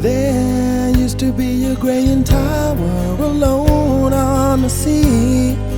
There used to be a graying tower alone on the sea.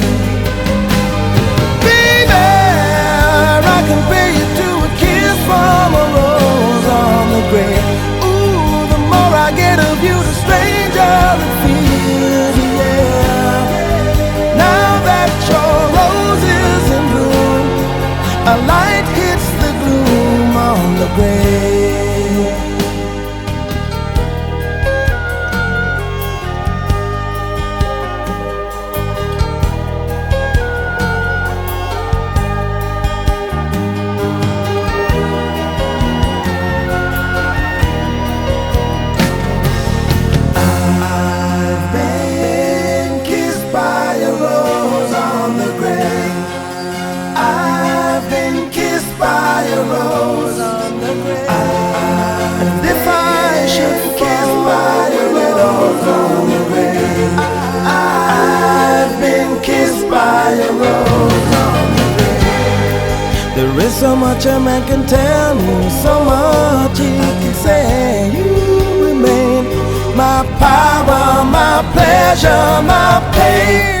On There is so much a man can tell me, so much he can say. You remain my power, my pleasure, my pain.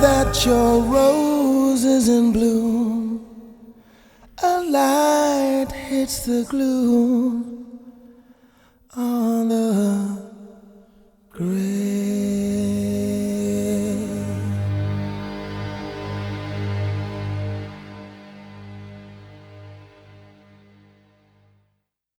That your rose is in bloom, a light hits the gloom on the